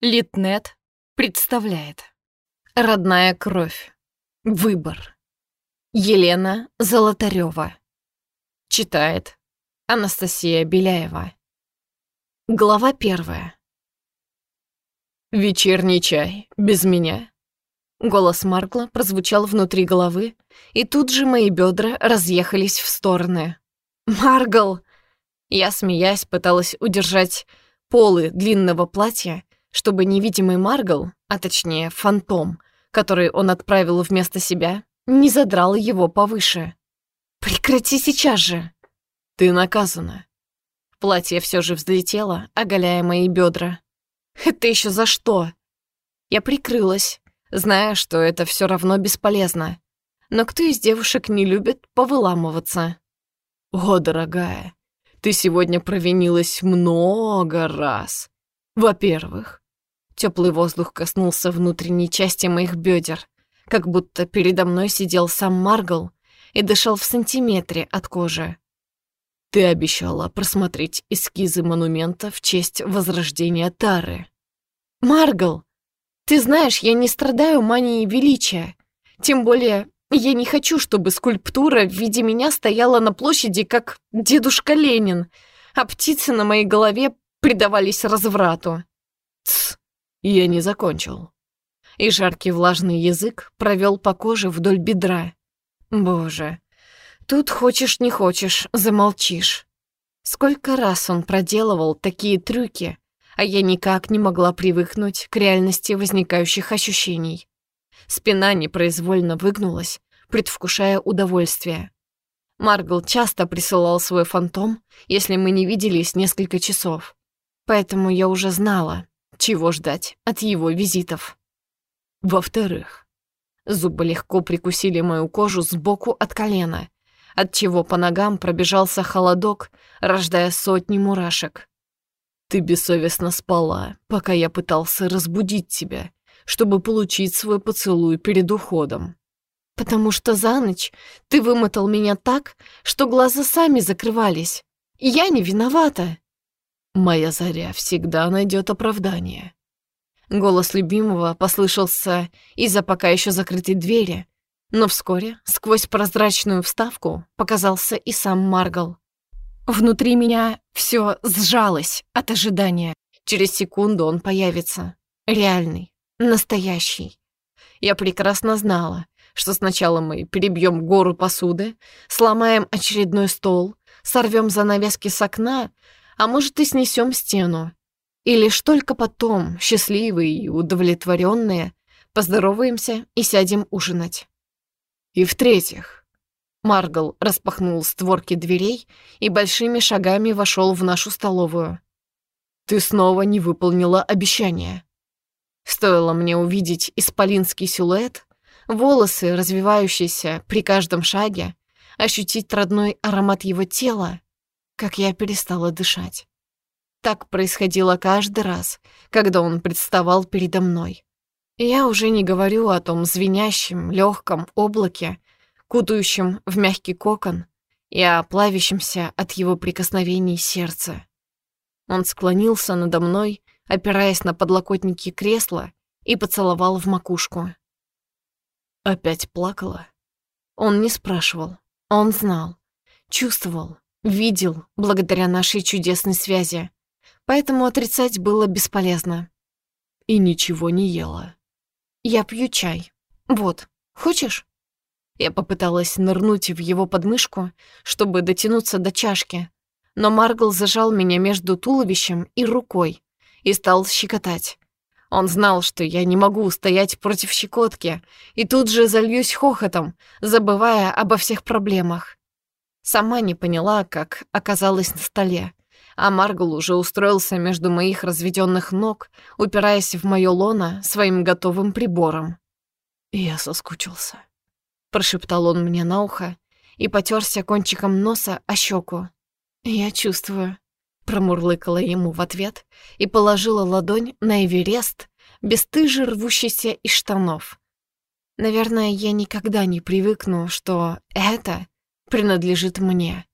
Литнет представляет. Родная кровь. Выбор. Елена Золотарева. Читает Анастасия Беляева. Глава первая. «Вечерний чай. Без меня». Голос Маркла прозвучал внутри головы, и тут же мои бедра разъехались в стороны. «Маргл!» Я, смеясь, пыталась удержать полы длинного платья, чтобы невидимый Маргал, а точнее фантом, который он отправил вместо себя, не задрал его повыше. «Прекрати сейчас же!» «Ты наказана!» Платье все же взлетело, оголяя мои бедра. «Это еще за что?» Я прикрылась, зная, что это все равно бесполезно. Но кто из девушек не любит повыламываться? «О, дорогая, ты сегодня провинилась много раз. Во-первых, теплый воздух коснулся внутренней части моих бедер, как будто передо мной сидел сам Маргл и дышал в сантиметре от кожи. Ты обещала просмотреть эскизы монумента в честь возрождения Тары. Маргл, ты знаешь, я не страдаю манией величия. Тем более, я не хочу, чтобы скульптура в виде меня стояла на площади, как дедушка Ленин, а птицы на моей голове предавались разврату. Тсс, я не закончил. И жаркий влажный язык провел по коже вдоль бедра. Боже, тут хочешь не хочешь, замолчишь. Сколько раз он проделывал такие трюки, а я никак не могла привыкнуть к реальности возникающих ощущений. Спина непроизвольно выгнулась, предвкушая удовольствие. Маргл часто присылал свой фантом, если мы не виделись несколько часов. Поэтому я уже знала, чего ждать от его визитов. Во-вторых, зубы легко прикусили мою кожу сбоку от колена, отчего по ногам пробежался холодок, рождая сотни мурашек. Ты бессовестно спала, пока я пытался разбудить тебя, чтобы получить свой поцелуй перед уходом. Потому что за ночь ты вымотал меня так, что глаза сами закрывались. Я не виновата. Моя заря всегда найдет оправдание. Голос любимого послышался из-за пока еще закрытой двери, но вскоре сквозь прозрачную вставку показался и сам Маргал. Внутри меня все сжалось от ожидания. Через секунду он появится. Реальный, настоящий. Я прекрасно знала, что сначала мы перебьем гору посуды, сломаем очередной стол, сорвем занавески с окна, а может и снесем стену. И лишь только потом, счастливые и удовлетворенные, поздороваемся и сядем ужинать. И в-третьих, Маргал распахнул створки дверей и большими шагами вошел в нашу столовую. «Ты снова не выполнила обещание». Стоило мне увидеть исполинский силуэт, волосы, развивающиеся при каждом шаге, ощутить родной аромат его тела, как я перестала дышать. Так происходило каждый раз, когда он представал передо мной. Я уже не говорю о том звенящем, легком облаке, кутающем в мягкий кокон и о плавящемся от его прикосновений сердце. Он склонился надо мной, опираясь на подлокотники кресла, и поцеловал в макушку. Опять плакала? Он не спрашивал, он знал, чувствовал, Видел, благодаря нашей чудесной связи. Поэтому отрицать было бесполезно. И ничего не ела. Я пью чай. Вот, хочешь? Я попыталась нырнуть в его подмышку, чтобы дотянуться до чашки, но Маргл зажал меня между туловищем и рукой и стал щекотать. Он знал, что я не могу устоять против щекотки, и тут же зальюсь хохотом, забывая обо всех проблемах. Сама не поняла, как оказалась на столе, а Маргл уже устроился между моих разведенных ног, упираясь в моё лоно своим готовым прибором. «Я соскучился», — прошептал он мне на ухо и потерся кончиком носа о щеку. «Я чувствую», — промурлыкала ему в ответ и положила ладонь на Эверест, бесстыже рвущийся из штанов. Наверное, я никогда не привыкну, что это принадлежит мне.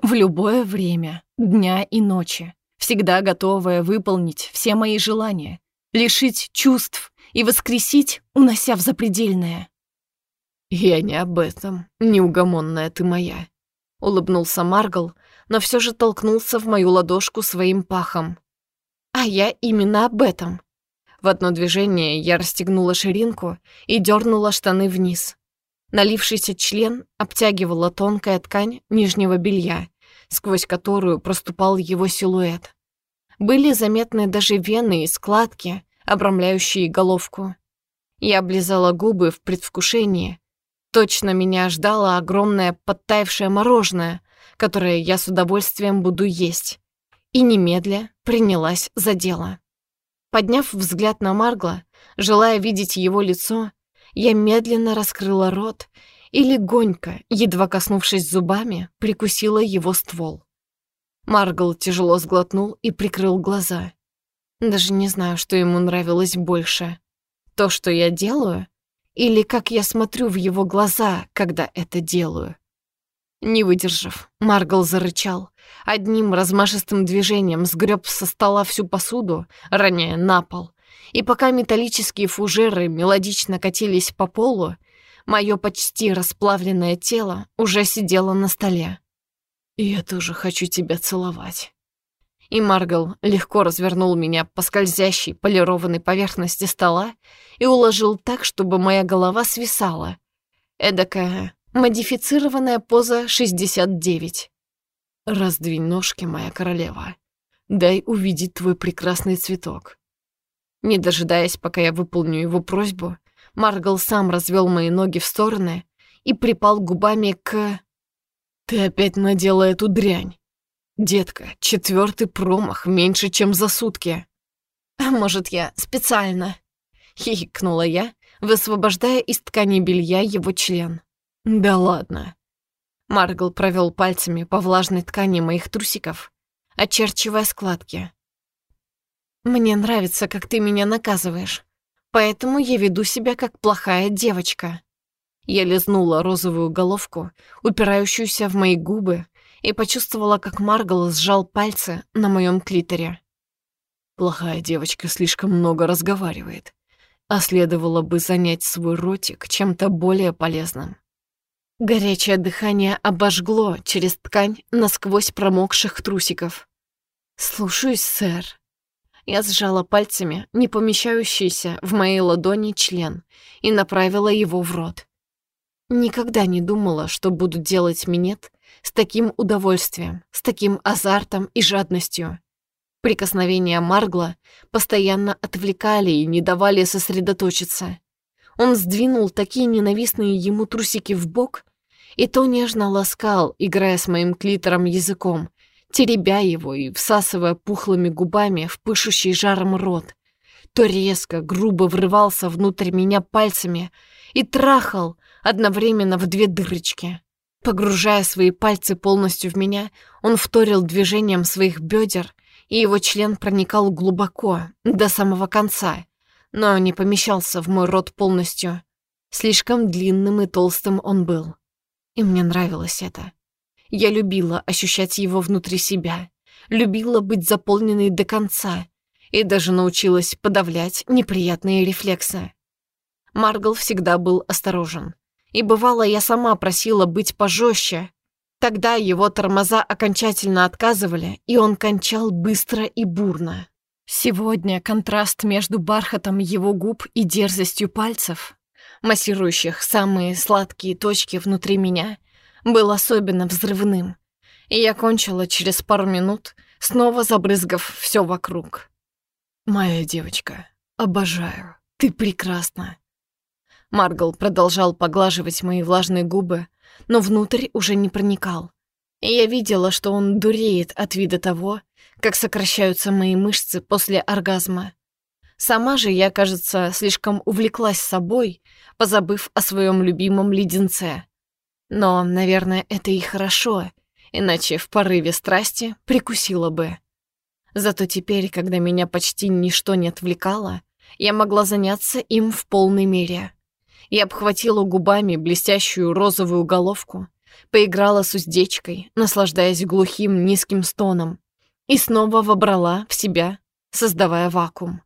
В любое время, дня и ночи, всегда готовая выполнить все мои желания, лишить чувств и воскресить, унося в запредельное. «Я не об этом, неугомонная ты моя», — улыбнулся Маргал, но все же толкнулся в мою ладошку своим пахом. «А я именно об этом». В одно движение я расстегнула ширинку и дернула штаны вниз. Налившийся член обтягивала тонкая ткань нижнего белья, сквозь которую проступал его силуэт. Были заметны даже вены и складки, обрамляющие головку. Я облизала губы в предвкушении. Точно меня ждало огромное подтаявшее мороженое, которое я с удовольствием буду есть. И немедля принялась за дело. Подняв взгляд на Маргла, желая видеть его лицо, я медленно раскрыла рот и легонько, едва коснувшись зубами, прикусила его ствол. Маргл тяжело сглотнул и прикрыл глаза. Даже не знаю, что ему нравилось больше. То, что я делаю, или как я смотрю в его глаза, когда это делаю. Не выдержав, Маргл зарычал, одним размашистым движением сгреб со стола всю посуду, роняя на пол. И пока металлические фужеры мелодично катились по полу, мое почти расплавленное тело уже сидело на столе. «Я тоже хочу тебя целовать». И Маргал легко развернул меня по скользящей полированной поверхности стола и уложил так, чтобы моя голова свисала. Эдакая модифицированная поза 69. «Раздвинь ножки, моя королева. Дай увидеть твой прекрасный цветок». Не дожидаясь, пока я выполню его просьбу, Маргал сам развел мои ноги в стороны и припал губами к... «Ты опять надела эту дрянь. Детка, четвертый промах меньше, чем за сутки». «А может, я специально?» — хихикнула я, высвобождая из ткани белья его член. «Да ладно». Маргл провел пальцами по влажной ткани моих трусиков, очерчивая складки. «Мне нравится, как ты меня наказываешь, поэтому я веду себя как плохая девочка». Я лизнула розовую головку, упирающуюся в мои губы, и почувствовала, как Маргал сжал пальцы на моем клиторе. Плохая девочка слишком много разговаривает, а следовало бы занять свой ротик чем-то более полезным. Горячее дыхание обожгло через ткань насквозь промокших трусиков. «Слушаюсь, сэр». Я сжала пальцами не помещающийся в моей ладони член и направила его в рот. Никогда не думала, что буду делать минет с таким удовольствием, с таким азартом и жадностью. Прикосновения Маргла постоянно отвлекали и не давали сосредоточиться. Он сдвинул такие ненавистные ему трусики в бок и то нежно ласкал, играя с моим клитором языком, теребя его и всасывая пухлыми губами в пышущий жаром рот, то резко, грубо врывался внутрь меня пальцами и трахал, одновременно в две дырочки. Погружая свои пальцы полностью в меня, он вторил движением своих бедер, и его член проникал глубоко, до самого конца, но не помещался в мой рот полностью. Слишком длинным и толстым он был. И мне нравилось это. Я любила ощущать его внутри себя, любила быть заполненной до конца и даже научилась подавлять неприятные рефлексы. Маргал всегда был осторожен. И бывало, я сама просила быть пожестче. Тогда его тормоза окончательно отказывали, и он кончал быстро и бурно. Сегодня контраст между бархатом его губ и дерзостью пальцев, массирующих самые сладкие точки внутри меня, был особенно взрывным. И я кончила через пару минут, снова забрызгав все вокруг. «Моя девочка, обожаю, ты прекрасна. Маргал продолжал поглаживать мои влажные губы, но внутрь уже не проникал. И я видела, что он дуреет от вида того, как сокращаются мои мышцы после оргазма. Сама же я, кажется, слишком увлеклась собой, позабыв о своем любимом леденце. Но, наверное, это и хорошо, иначе в порыве страсти прикусила бы. Зато теперь, когда меня почти ничто не отвлекало, я могла заняться им в полной мере и обхватила губами блестящую розовую головку, поиграла с уздечкой, наслаждаясь глухим низким стоном, и снова вобрала в себя, создавая вакуум.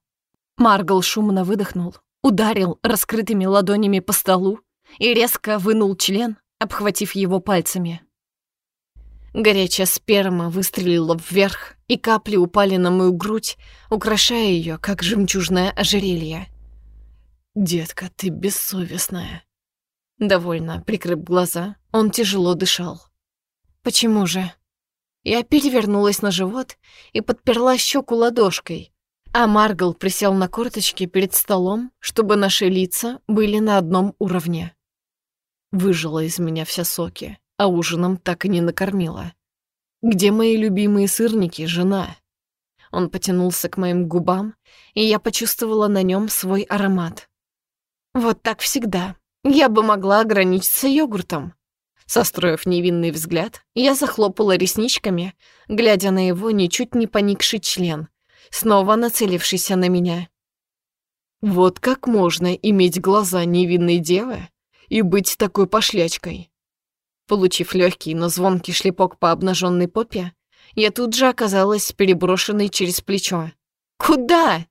Маргл шумно выдохнул, ударил раскрытыми ладонями по столу и резко вынул член, обхватив его пальцами. Горячая сперма выстрелила вверх, и капли упали на мою грудь, украшая ее, как жемчужное ожерелье. «Детка, ты бессовестная». Довольно прикрыв глаза, он тяжело дышал. «Почему же?» Я перевернулась на живот и подперла щеку ладошкой, а Маргл присел на корточки перед столом, чтобы наши лица были на одном уровне. Выжила из меня все соки а ужином так и не накормила. Где мои любимые сырники, жена? Он потянулся к моим губам, и я почувствовала на нем свой аромат. Вот так всегда. Я бы могла ограничиться йогуртом. Состроив невинный взгляд, я захлопала ресничками, глядя на его ничуть не поникший член, снова нацелившийся на меня. Вот как можно иметь глаза невинной девы и быть такой пошлячкой? Получив легкий, но звонкий шлепок по обнаженной попе, я тут же оказалась переброшенной через плечо. «Куда?»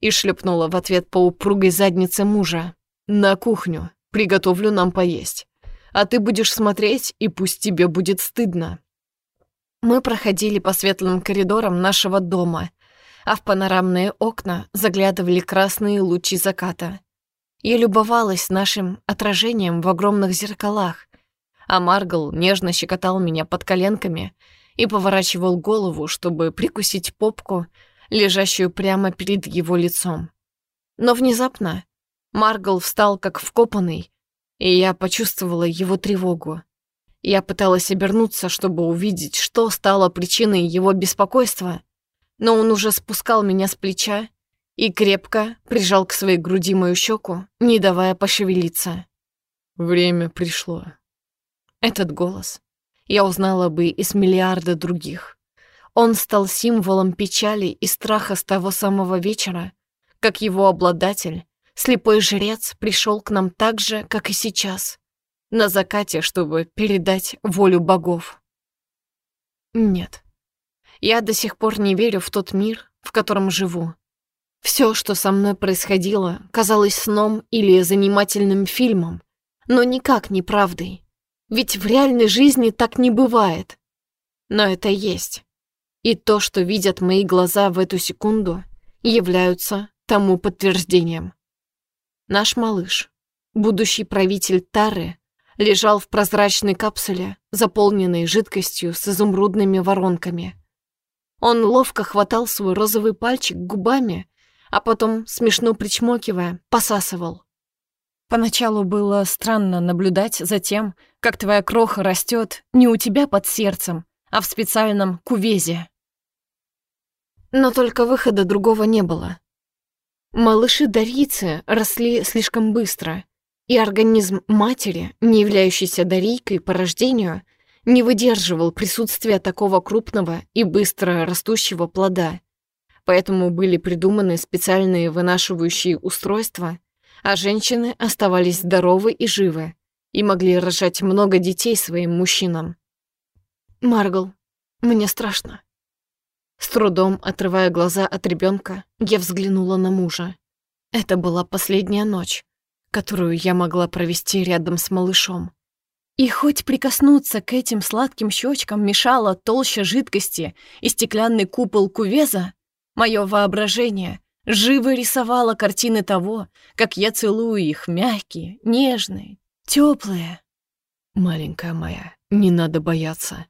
и шлепнула в ответ по упругой заднице мужа. «На кухню. Приготовлю нам поесть. А ты будешь смотреть, и пусть тебе будет стыдно». Мы проходили по светлым коридорам нашего дома, а в панорамные окна заглядывали красные лучи заката. Я любовалась нашим отражением в огромных зеркалах, а Маргл нежно щекотал меня под коленками и поворачивал голову, чтобы прикусить попку, лежащую прямо перед его лицом. Но внезапно Маргл встал как вкопанный, и я почувствовала его тревогу. Я пыталась обернуться, чтобы увидеть, что стало причиной его беспокойства, но он уже спускал меня с плеча и крепко прижал к своей груди мою щеку, не давая пошевелиться. «Время пришло», этот голос я узнала бы из миллиарда других. Он стал символом печали и страха с того самого вечера, как его обладатель, слепой жрец, пришел к нам так же, как и сейчас, на закате, чтобы передать волю богов. Нет, я до сих пор не верю в тот мир, в котором живу. Все, что со мной происходило, казалось сном или занимательным фильмом, но никак не правдой. Ведь в реальной жизни так не бывает. Но это есть. И то, что видят мои глаза в эту секунду, являются тому подтверждением. Наш малыш, будущий правитель Тары, лежал в прозрачной капсуле, заполненной жидкостью с изумрудными воронками. Он ловко хватал свой розовый пальчик губами, а потом, смешно причмокивая, посасывал. Поначалу было странно наблюдать за тем, как твоя кроха растет не у тебя под сердцем, а в специальном кувезе. Но только выхода другого не было. Малыши-дарийцы росли слишком быстро, и организм матери, не являющийся дарийкой по рождению, не выдерживал присутствия такого крупного и быстро растущего плода. Поэтому были придуманы специальные вынашивающие устройства — а женщины оставались здоровы и живы и могли рожать много детей своим мужчинам. «Маргл, мне страшно». С трудом отрывая глаза от ребенка, я взглянула на мужа. Это была последняя ночь, которую я могла провести рядом с малышом. И хоть прикоснуться к этим сладким щечкам мешала толща жидкости и стеклянный купол кувеза, мое воображение живо рисовала картины того, как я целую их, мягкие, нежные, теплые. Маленькая моя, не надо бояться.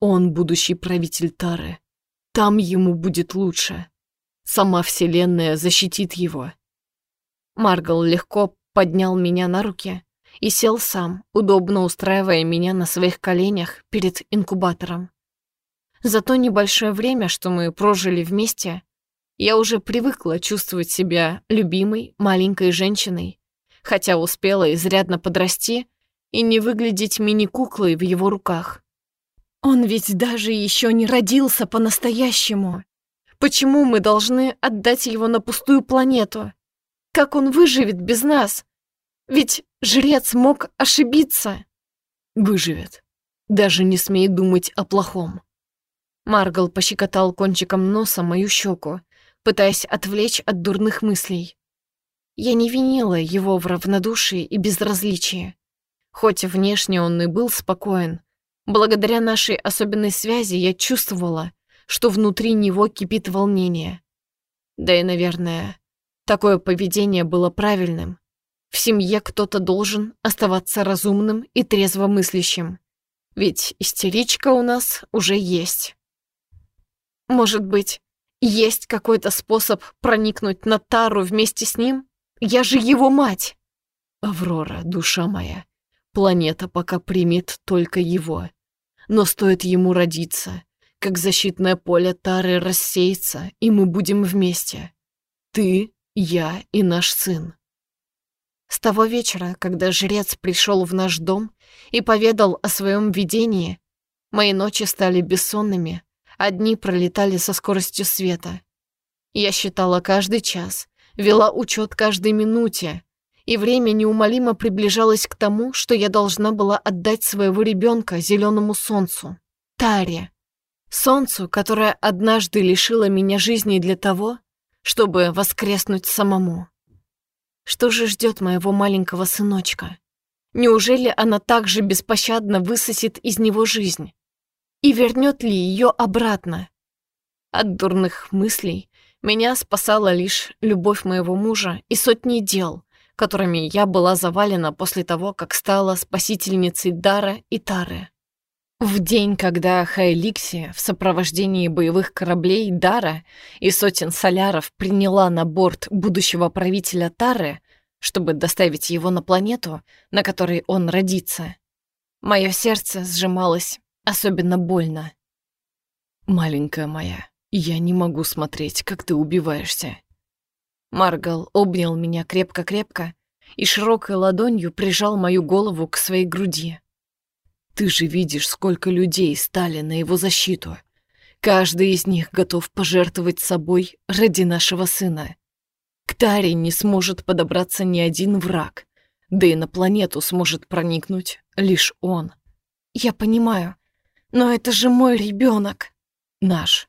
Он будущий правитель Тары. Там ему будет лучше. Сама Вселенная защитит его. Маргал легко поднял меня на руки и сел сам, удобно устраивая меня на своих коленях перед инкубатором. За то небольшое время, что мы прожили вместе, я уже привыкла чувствовать себя любимой маленькой женщиной, хотя успела изрядно подрасти и не выглядеть мини-куклой в его руках. Он ведь даже еще не родился по-настоящему. Почему мы должны отдать его на пустую планету? Как он выживет без нас? Ведь жрец мог ошибиться. Выживет. Даже не смей думать о плохом. Маргал пощекотал кончиком носа мою щеку, пытаясь отвлечь от дурных мыслей. Я не винила его в равнодушии и безразличии. Хоть внешне он и был спокоен, благодаря нашей особенной связи я чувствовала, что внутри него кипит волнение. Да и, наверное, такое поведение было правильным. В семье кто-то должен оставаться разумным и трезвомыслящим. Ведь истеричка у нас уже есть. Может быть, есть какой-то способ проникнуть на Тару вместе с ним? Я же его мать! Аврора, душа моя, Планета пока примет только его. Но стоит ему родиться, как защитное поле Тары рассеется, и мы будем вместе. Ты, я и наш сын. С того вечера, когда жрец пришел в наш дом и поведал о своем видении, мои ночи стали бессонными, а дни пролетали со скоростью света. Я считала каждый час, вела учет каждой минуте, и время неумолимо приближалось к тому, что я должна была отдать своего ребенка зеленому солнцу, Таре. Солнцу, которое однажды лишило меня жизни для того, чтобы воскреснуть самому. Что же ждет моего маленького сыночка? Неужели она так же беспощадно высосет из него жизнь? И вернет ли ее обратно? От дурных мыслей меня спасала лишь любовь моего мужа и сотни дел, которыми я была завалена после того, как стала спасительницей Дара и Тары. В день, когда Хайликси в сопровождении боевых кораблей Дара и сотен соляров приняла на борт будущего правителя Тары, чтобы доставить его на планету, на которой он родится, мое сердце сжималось особенно больно. «Маленькая моя, я не могу смотреть, как ты убиваешься. Маргал обнял меня крепко-крепко и широкой ладонью прижал мою голову к своей груди. «Ты же видишь, сколько людей стали на его защиту. Каждый из них готов пожертвовать собой ради нашего сына. К Таре не сможет подобраться ни один враг, да и на планету сможет проникнуть лишь он. Я понимаю, но это же мой ребенок. Наш.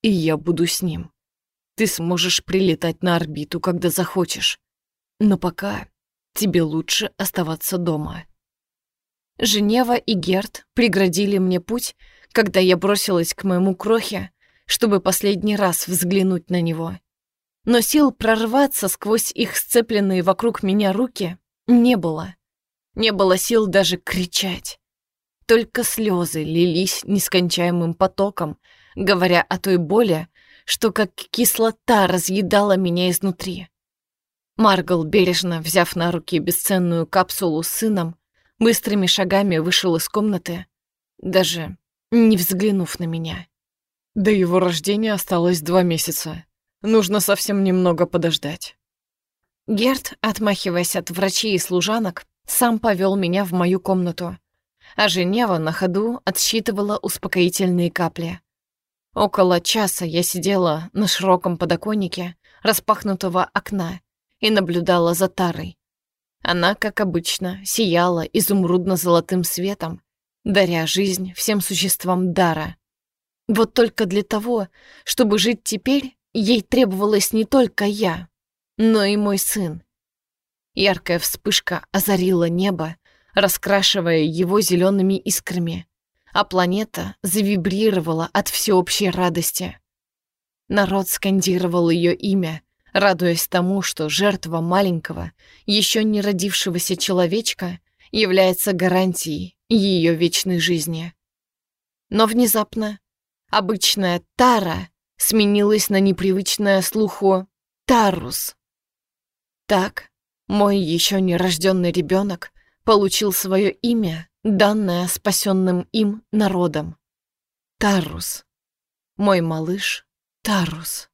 И я буду с ним. Ты сможешь прилетать на орбиту, когда захочешь. Но пока тебе лучше оставаться дома. Женева и Герт преградили мне путь, когда я бросилась к моему крохе, чтобы последний раз взглянуть на него. Но сил прорваться сквозь их сцепленные вокруг меня руки не было. Не было сил даже кричать. Только слезы лились нескончаемым потоком, говоря о той боли, что как кислота разъедала меня изнутри. Маргл, бережно взяв на руки бесценную капсулу с сыном, быстрыми шагами вышел из комнаты, даже не взглянув на меня. До его рождения осталось два месяца. Нужно совсем немного подождать. Герт, отмахиваясь от врачей и служанок, сам повел меня в мою комнату, а Женева на ходу отсчитывала успокоительные капли. Около часа я сидела на широком подоконнике распахнутого окна и наблюдала за Тарой. Она, как обычно, сияла изумрудно-золотым светом, даря жизнь всем существам дара. Вот только для того, чтобы жить теперь, ей требовалось не только я, но и мой сын. Яркая вспышка озарила небо, раскрашивая его зелеными искрами а планета завибрировала от всеобщей радости. Народ скандировал ее имя, радуясь тому, что жертва маленького, еще не родившегося человечка является гарантией ее вечной жизни. Но внезапно обычная Тара сменилась на непривычное слуху Тарус. Так мой еще нерожденный ребенок получил свое имя данное спасенным им народом. Тарус. Мой малыш Тарус.